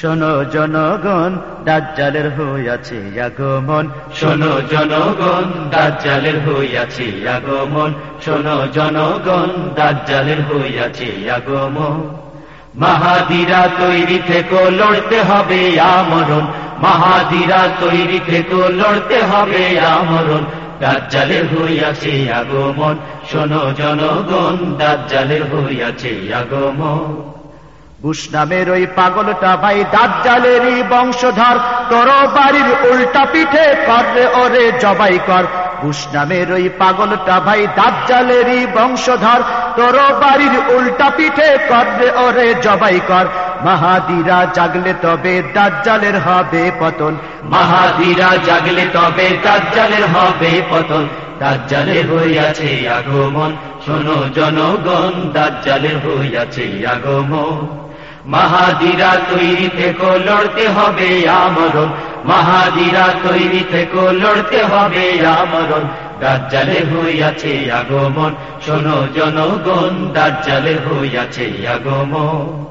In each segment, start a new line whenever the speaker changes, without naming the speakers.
শোনো জনগণ, দাজ্জালের হইয়াছে আগমন।
শোনো জনগণ, দাজ্জালের হইয়াছে আগমন। শোনো জনগণ, দাজ্জালের হইয়াছে আগমন। মাহাদিরা তৈরি থেকে, লড়তে হবে আমরণ। মাহাদিরা তৈরি থেকে, লড়তে হবে আমরণ। দাজ্জালের হইয়াছে আগমন। শোনো জনগণ, দাজ্জালের হইয়াছে আগমন।
বুশ নামের ওই পাগলটা ভাই দাজ্জালেরই বংশধর। তোর বাড়ির উল্টা পিঠে কররে ওরে জবাই কর। বুশ নামের ওই পাগলটা ভাই দাজ্জালেরই বংশধর। তোর বাড়ির উল্টা পিঠে কররে ওরে জবাই কর। মাহাদিরা জাগলে তবে দাজ্জালের হবে পতন।
মাহাদিরা জাগলে তবে দাজ্জালের হবে পতন। দাজ্জালের হইয়াছে আগমন। শোনো জনগণ, দাজ্জালের হইয়াছে আগমন। মাহাদিরা তৈরি থেকে, লড়তে হবে আমরণ। মাহাদিরা তৈরি থেকে, লড়তে হবে আমরণ। দাজ্জালের হইয়াছে আগমন, শোনো জনগণ দাজ্জালের হইয়াছে আগমন।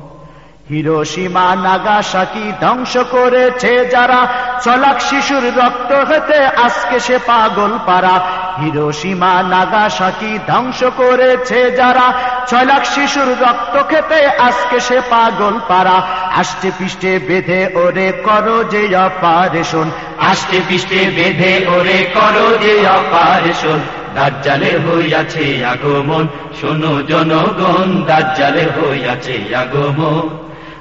হিরোসীমা নাগাসাকি ধ্বংস করেছে যারা, চলাক শিশুর রক্ত হতে আজকে সে পাগল পারা হিরোসীমা নাগাসাকি ধ্বংস করেছে যারা। ছলাক শিশুর রক্ত খেতে আজকে সে পাগল পারা আষ্টে পিষ্টে বেঁধে ওরে করো যে অপারেশন।
আষ্টে পিষ্টে বেঁধে ওরে করো যে অপারেশন। দাজ্জালের হইয়াছে আগমন, শোনো জনগণ দাজ্জালের হইয়াছে আগমন।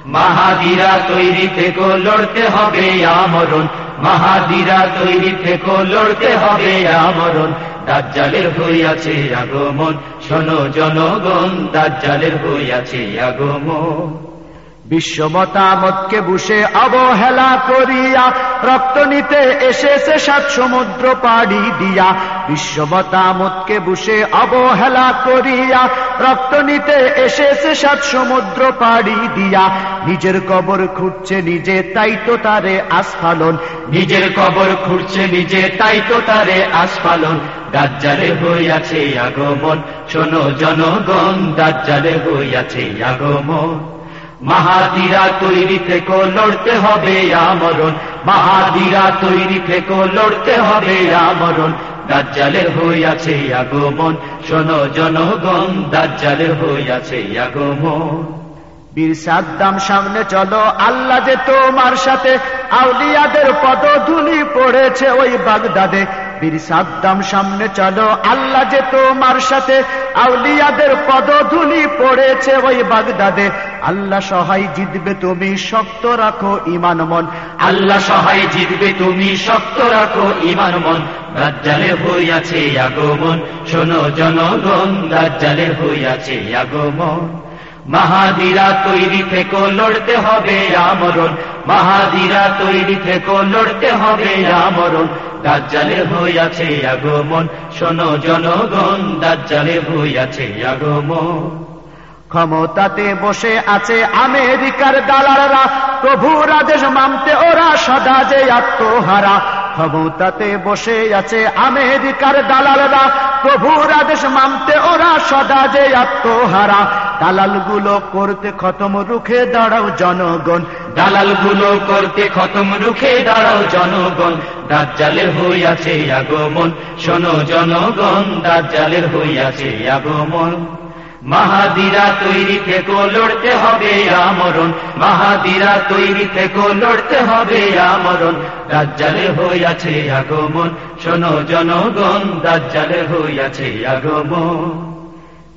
মাহাদিরা তৈরি থেকে লড়তে হবে আমরণ। মাহাদিরা তৈরি থেকে লড়তে হবে আমরণ। দাজ্জালের হইয়াছে আগমন। শোনো জনগণ দাজ্জালের হইয়াছে আগমন।
বিশ্ব মতামতকে বুসে অবহেলা করিয়া, রক্ত নিতে এসেছে সাত সমুদ্র পাড়ি দিয়া। বিশ্ব মতামতকে বুসে অবহেলা করিয়া, রক্ত নিতে এসেছে সাত সমুদ্র পাড়ি দিয়া। নিজের কবর খুঁজছে নিজে, তাই তো তারে আস্ফালন
নিজের কবর খুঁড়ছে নিজে, তাই তো তারে আস্ফালন দাজ্জালে হইয়াছে আগমন, শোনো জনগণ, দাজ্জালে হইয়াছে আগমন। মাহাদিরা তৈরি থেকে, লড়তে হবে আমরণ। মাহাদিরা তৈরি থেকে, লড়তে হবে আমরণ। দাজ্জালের হইয়াছে আগমন। শোনো জনগণ, দাজ্জালের হইয়াছে আগমন।
বীর সাদ্দাম, সামনে চলো। আল্লাহ যে তোমার সাথে, আউলিয়াদের পদধুলি পড়েছে ওই বাগদাদে। বীর সাদ্দাম, সামনে চলো। আল্লাহ যে তোমার সাথে আউলিয়াদের পদধুলি পড়েছে ওই বাগদাদে। আল্লাহ সহায় জিতবে তুমি, শক্ত রাখো ইমান মন।
আল্লাহ সহায় জিতবে তুমি, শক্ত রাখো ইমান মন। দাজ্জালে হইয়াছে আগমন, শোনো জনগণ, দাজ্জালে হইয়াছে আগমন। মাহাদিরা তৈরি থেকে, লড়তে হবে আমরণ। মাহাদিরা তৈরি থেকে, লড়তে হবে আমরণ। দাজ্জালের হইয়াছে আগমন। শোনো জনগণ, দাজ্জালের হইয়াছে আগমন।
ক্ষমতাতে বসে আছে আমেরিকার দালালরা। প্রভুর আদেশ মানতে ওরা সদা যে আত্মহারা। ক্ষমতাতে বসে আছে আমেরিকার দালালরা। প্রভুর আদেশ মানতে ওরা সদা যে আত্মহারা। দালালগুলো করতে খতম রুখে দাঁড়াও জনগণ।
দালালগুলো করতে খতম রুখে দাঁড়াও জনগণ। দাজ্জালের হইয়াছে আগমন। শোনো জনগণ, দাজ্জালের হইয়াছে আগমন। মাহাদিরা তৈরি থেকে, লড়তে হবে আমরণ। মাহাদিরা তৈরি থেকে, লড়তে হবে আমরণ। দাজ্জালের হইয়াছে আগমন। শোনো জনগণ, দাজ্জালের হইয়াছে আগমন।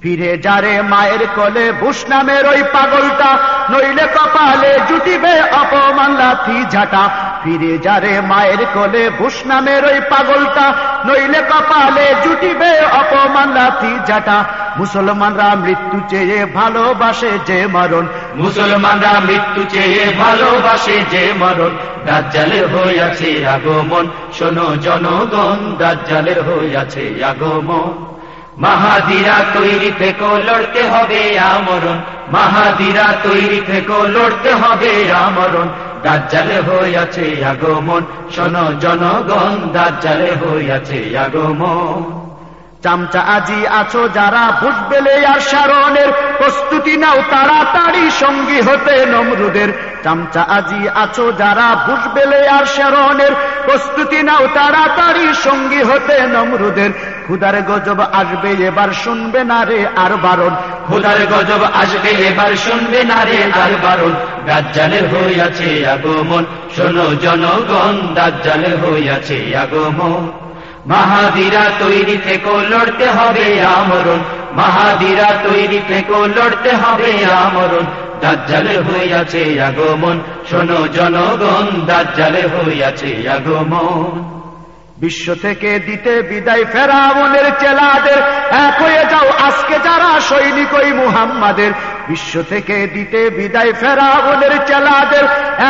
ফিরে যারে মায়ের কোলে বুস নামের ওই পাগলটা। নইলে কপালে জুটিবে অপমান, লাথি, ঝাঁটা। ফিরে যারে মায়ের কোলে বুস নামের ওই পাগলটা। নইলে কপালে জুটিবে অপমান, লাথি, ঝাঁটা। মুসলমানরা মৃত্যু চেয়ে ভালোবাসে যে মরণ।
মুসলমানরা মৃত্যু চেয়ে ভালোবাসে যে মরণ। দাজ্জালের হইয়াছে আগমন। শোনো জনগণ দাজ্জালের হইয়াছে আগমন। মাহাদিরা তৈরি থেকে, লড়তে হবে আমরণ। মাহাদিরা তৈরি থেকে, লড়তে হবে আমরণ। দাজ্জালে হইয়াছে আগমন, শোনো জনগণ, দাজ্জালে হইয়াছে আগমন।
চামচা আজি আছো যারা বুঝবেলে আর সারণের। প্রস্তুতি নাও তাড়াতাড়ি, সঙ্গী হতে নমরুদের। চামচা আজি আছো যারা বুঝবেলে আর সারণের প্রস্তুতি নাও তাড়াতাড়ি, সঙ্গী হতে নমরুদের। খুদার গজব আসবে, এবার শুনবে না রে আর বারণ।
খোদার গজব আসবে, এবার শুনবে না রে আর বারণ। দাজ্জালের হইয়াছে আগমন, শোনো জনগণ, দাজ্জালের হইয়াছে আগমন। মাহাবীরা তৈরি থেকে লড়তে হবে আমরণ। মাহাবীরা তৈরি থেকে, লড়তে হবে আমরণ দাজ্জালের হইয়াছে আগমন, শোনো জনগণ দাজ্জালের হইয়াছে আগমন।
বিশ্ব থেকে দিতে বিদায় ফেরাউনের চেলাদের, এক হয়ে যাও আজকে যারা সৈনিক ওই মুহাম্মাদের। বিশ্ব থেকে দিতে বিদায় ফেরাউনের চেলাদের,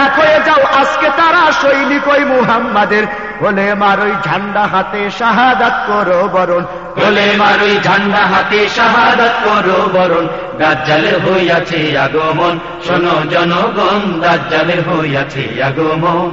এক হয়ে যাও আজকে তারা সৈনিক ওই মুহাম্মাদের। বলে মারই ঝান্ডা হাতে শাহাদাত করো বরণ।
বলে মারই ঝান্ডা হাতে শাহাদাত করো বরণ। দাজ্জালের হইয়াছে আগমন, শোনো জনগণ দাজ্জালের হইয়াছে আগমন।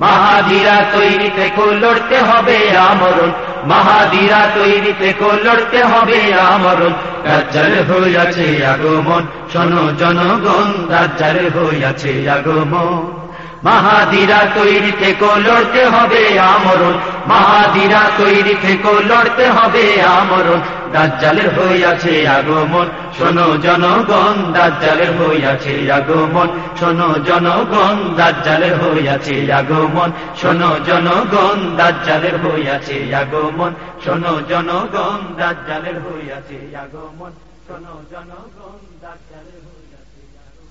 মাহাদিরা তৈরি থেকে, লড়তে হবে আমরণ। মাহাদিরা তৈরি থেকে, লড়তে হবে আমরণ। দাজ্জাল হইয়াছে আগমন, শোনো জনগণ, দাজ্জাল হইয়াছে আগমন। মাহাদিরা তৈরি থেকে, লড়তে হবে আমরণ। মাহাদিরা তৈরি থেকে, লড়তে হবে আমরণ। দাজ্জালের হইয়াছে আগমন, শোনো জনগণ, দাজ্জালের হইয়াছে আগমন, শোনো জনগণ, দাজ্জালের হইয়াছে আগমন, শোনো জনগণ, দাজ্জালের হইয়াছে আগমন, শোনো জনগণ, দাজ্জালের হইয়াছে আগমন, শোনো জনগণ, দাজ্জালের